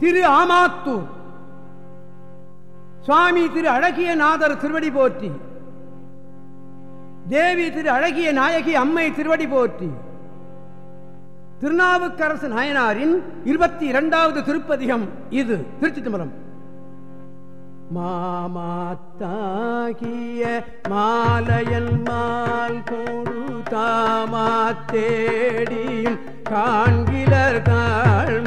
திரு ஆமாத்தூர். சுவாமி திரு அழகிய நாதர் திருவடி போற்றி. தேவி திரு அழகிய நாயகி அம்மை திருவடி போற்றி. திருநாவுக்கரசு நாயனாரின் இருபத்தி இரண்டாவது திருப்பதிகம் இது திருச்சி தம்பரம் மாமாத்தாகிய மாலையன் மால் கொடு தாமாத்தேடியும் காண்கிலர் தாழ்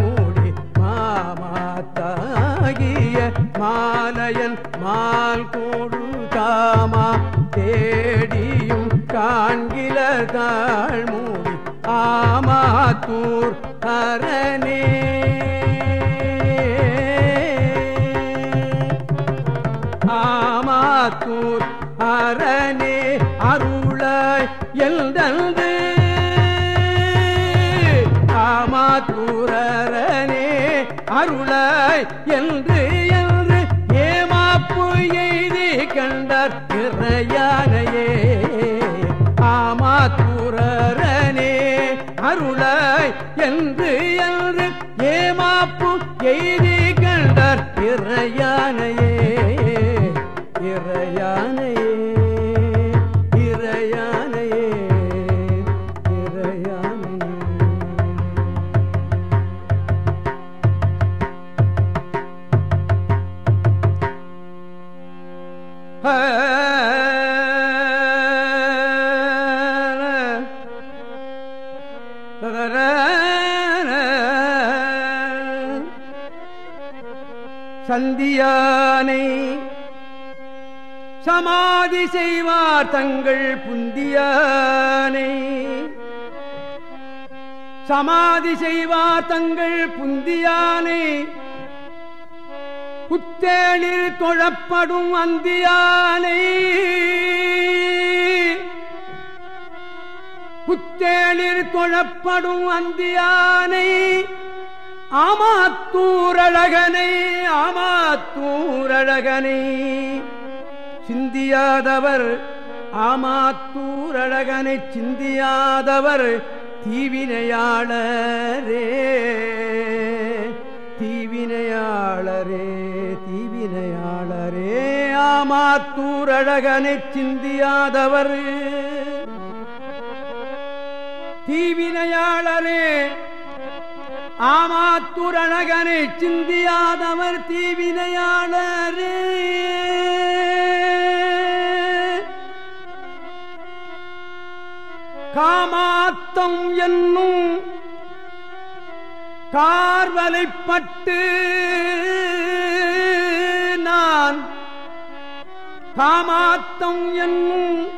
மாலையன் மால் கொடு தாமா தேடியும் காண்கிலர் தாழ்மூடி ஆமாத்தூர் அரணே ஆமாத்தூர் அரணே அருளாய் எல்தந்து. ஆமாத்தூரனே அருளாய் என்று இறையானையே ஆமாத்தூரனே அருளாய் என்று என்று ஏமாப்பு எய்தி கண்டார் இறையானையே இறையானையே இறையானையே இறையானையே. சந்தியானை. சமாதி செய்வார் தங்கள் புந்தியானை. சமாதி செய்வார் தங்கள் புந்தியானை. புத்தேளில் தொழப்படும் அந்தியானை. புத்தேளில் தொழப்படும் அந்தியானை. ஆமாத்தூரழகனை ஆமாத்தூரழகனை. சிந்தியாதவர் ஆமாத்தூரழகனை சிந்தியாதவர் தீவினையாளரே. தீவினையாளரே தீவினையாளரே. ஆமாத்தூரழகனை சிந்தியாதவர் தீவினையாளரே. ஆமாத்துரணகனை சிந்தியாதவர் தீவினையாளர். காமாத்தம் என்னும் கார்வலைப்பட்டு நான் காமாத்தம் என்னும்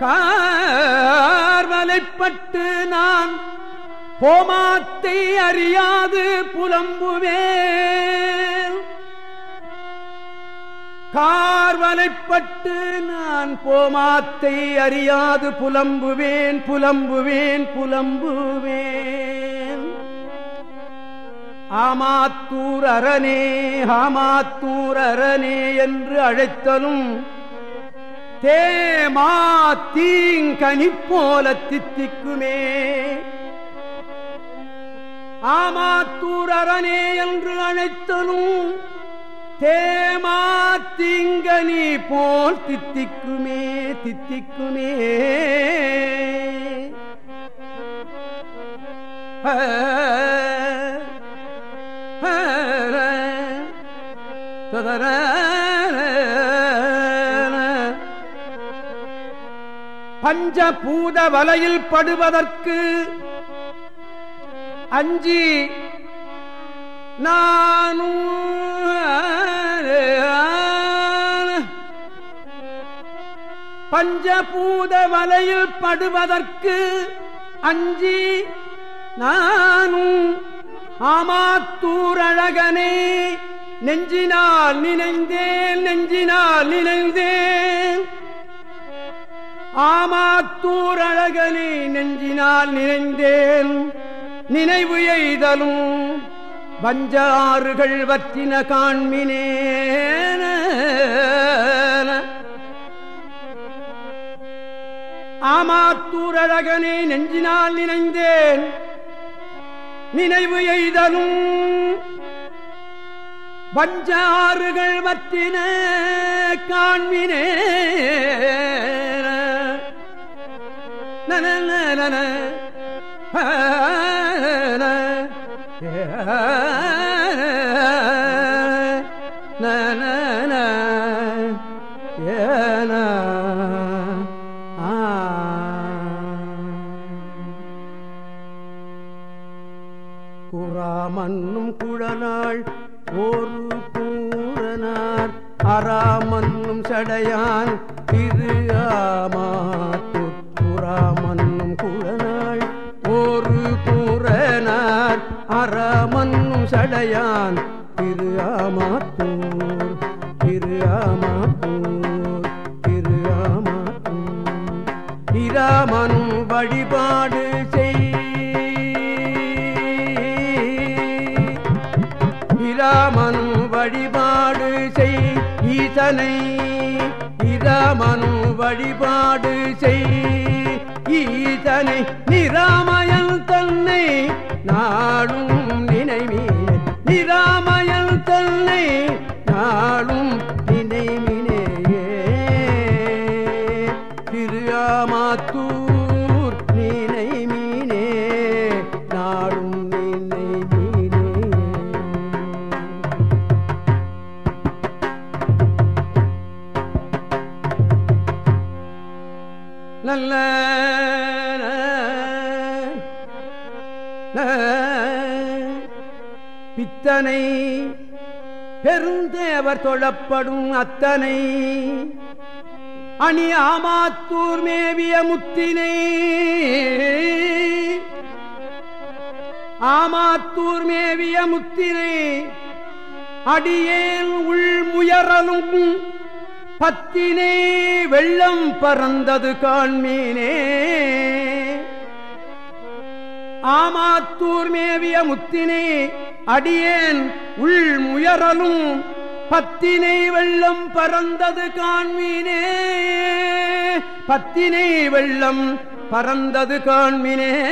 கார்வலைப்பட்டு நான் கோமாத்தை அறியாது புலம்புவே. கார்வலைப்பட்டு நான் கோமாத்தை அறியாது புலம்புவேன் புலம்புவேன் புலம்புவேன். ஆமாத்தூர் அரணே ஆமாத்தூர் அரணே என்று அழைத்தலும் தேமா தீங்கனி போல தித்திக்குமே. ஆமாத்தூர் அரணே என்று அழைத்தனும். தேமா திங்கனி போல் தித்திக்குமே தித்திக்குமே. ததர பஞ்சபூத வலையில் படுவதற்கு அஞ்சி நானும் பஞ்சபூத வலையில் படுவதற்கு அஞ்சி நானும் ஆமாத்தூரழகனே நெஞ்சினால் நினைந்தேன் நெஞ்சினால் நினைந்தேன். ஆமாத்தூரழகனே நெஞ்சினால் நினைந்தேன். நினைவு எய்தலும். வஞ்ச ஆறுகள் வற்றின காண்மினே ஆமாத்தூர் அழகனே நெஞ்சினால் நினைந்தேன். நினைவு எய்தலும். வஞ்சாறுகள் வற்றின காண்மினே நன நன நன குறாமன்னும் குழலாள் ஒரு கூறனார் அராமன்னும் சடையான் திரு ஆமாத்தூர் கூறனார் சடையான். திரு ஆமாத்தூர் திரு ஆமாத்தூர் திரு ஆமாத்தூர். இராமனும் வழிபாடு செய். இராமனும் வழிபாடு செய். ஈசனை இராமனும் வழிபாடு செய். ஈசனை நிராமயல் தன்னை நாளும் நினைவீனே நிராமயல் தன்னை நாளும் நினைவினேயே திருஆமாத்தூர் நீனை நாளும் நீனை நல்ல அத்தனை பெருந்தேவர் தொழப்படும் அத்தனை. அணி ஆமாத்தூர் மேவிய முத்தினை ஆமாத்தூர் மேவிய முத்தினை அடியேன் உள்முயறலும் பத்தினே வெள்ளம் பறந்தது காண்மீனே. ஆமாத்தூர் மேவிய முத்தினே அடியேன் உள் முயறலும் பத்தினை வெள்ளம் பறந்தது காண்மீனே. பத்தினை வெள்ளம் பறந்தது காண்மினே.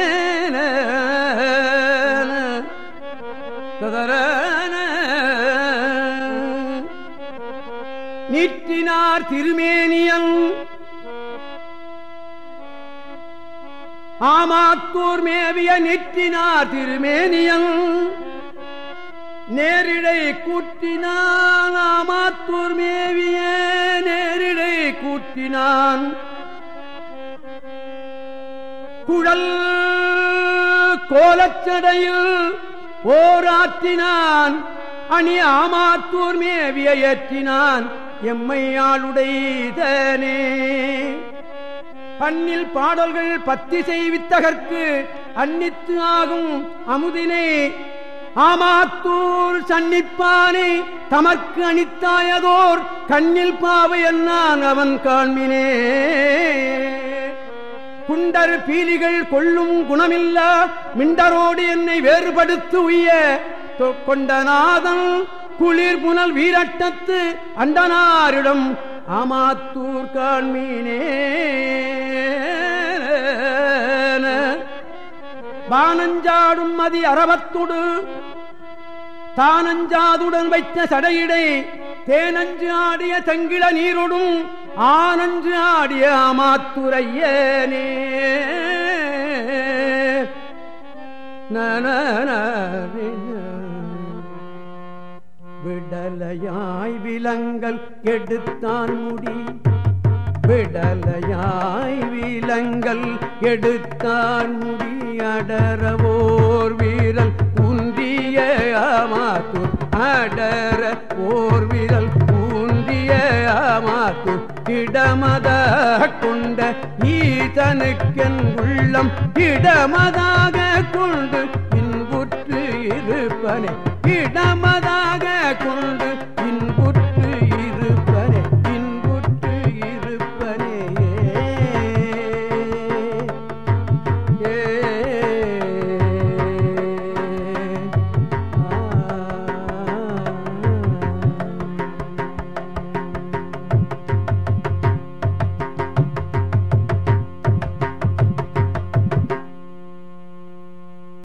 நீட்டினார் திருமேனியன். ஆமாத்தூர் மேவிய நிற்றினார் திருமேனியன். நேரிடை கூட்டினான் ஆமாத்தூர் மேவிய நேரிடை கூட்டினான். குழல் கோலச்சடையில் போராற்றினான். அணி ஆமாத்தூர் மேவிய ஏற்றினான். எம்மையாளுடைதனே பண்ணில் பாடல்கள் பத்தி செய்வித்தகற்கு அன்னித்து ஆகும் அமுதினே. ஆமாத்தூர் சன்னிப்பானை தமக்கு அணித்தாயதோர் கண்ணில் பாவையன்னான் அவன் காண்மினே குண்டர் பீலிகள் கொள்ளும் குணமில்லா மிண்டரோடு என்னை வேறுபடுத்து உய்ய தொ- கொண்டநாதன் குளிர் புனல் வீரட்டத்து அண்டனாரிடம் ஆமாத்தூர் காண்மீனே பானஞ்சாடும் மதி அறவத்துடு தானஞ்சாதுடன் வைத்த சடையிடை தேனஞ்சு ஆடிய தங்கிட நீரொடும் ஆனஞ்சு ஆடிய ஆமாத்துரையனே விடலையாய் விலங்கல் எடுத்தான் முடி. விடலையாய் விலங்கல் எடுத்தான் முடி. அடரவோர் வீரல் குன்றிய அமாத்து அடர ஓர் வீரல் ஊன்றிய அமாத்து இடமத கொண்ட ஈதனுக்கென் உள்ளம் இடமதாக கொண்டு இன்புற்று இருப்பனை. இடமதாக கொண்டு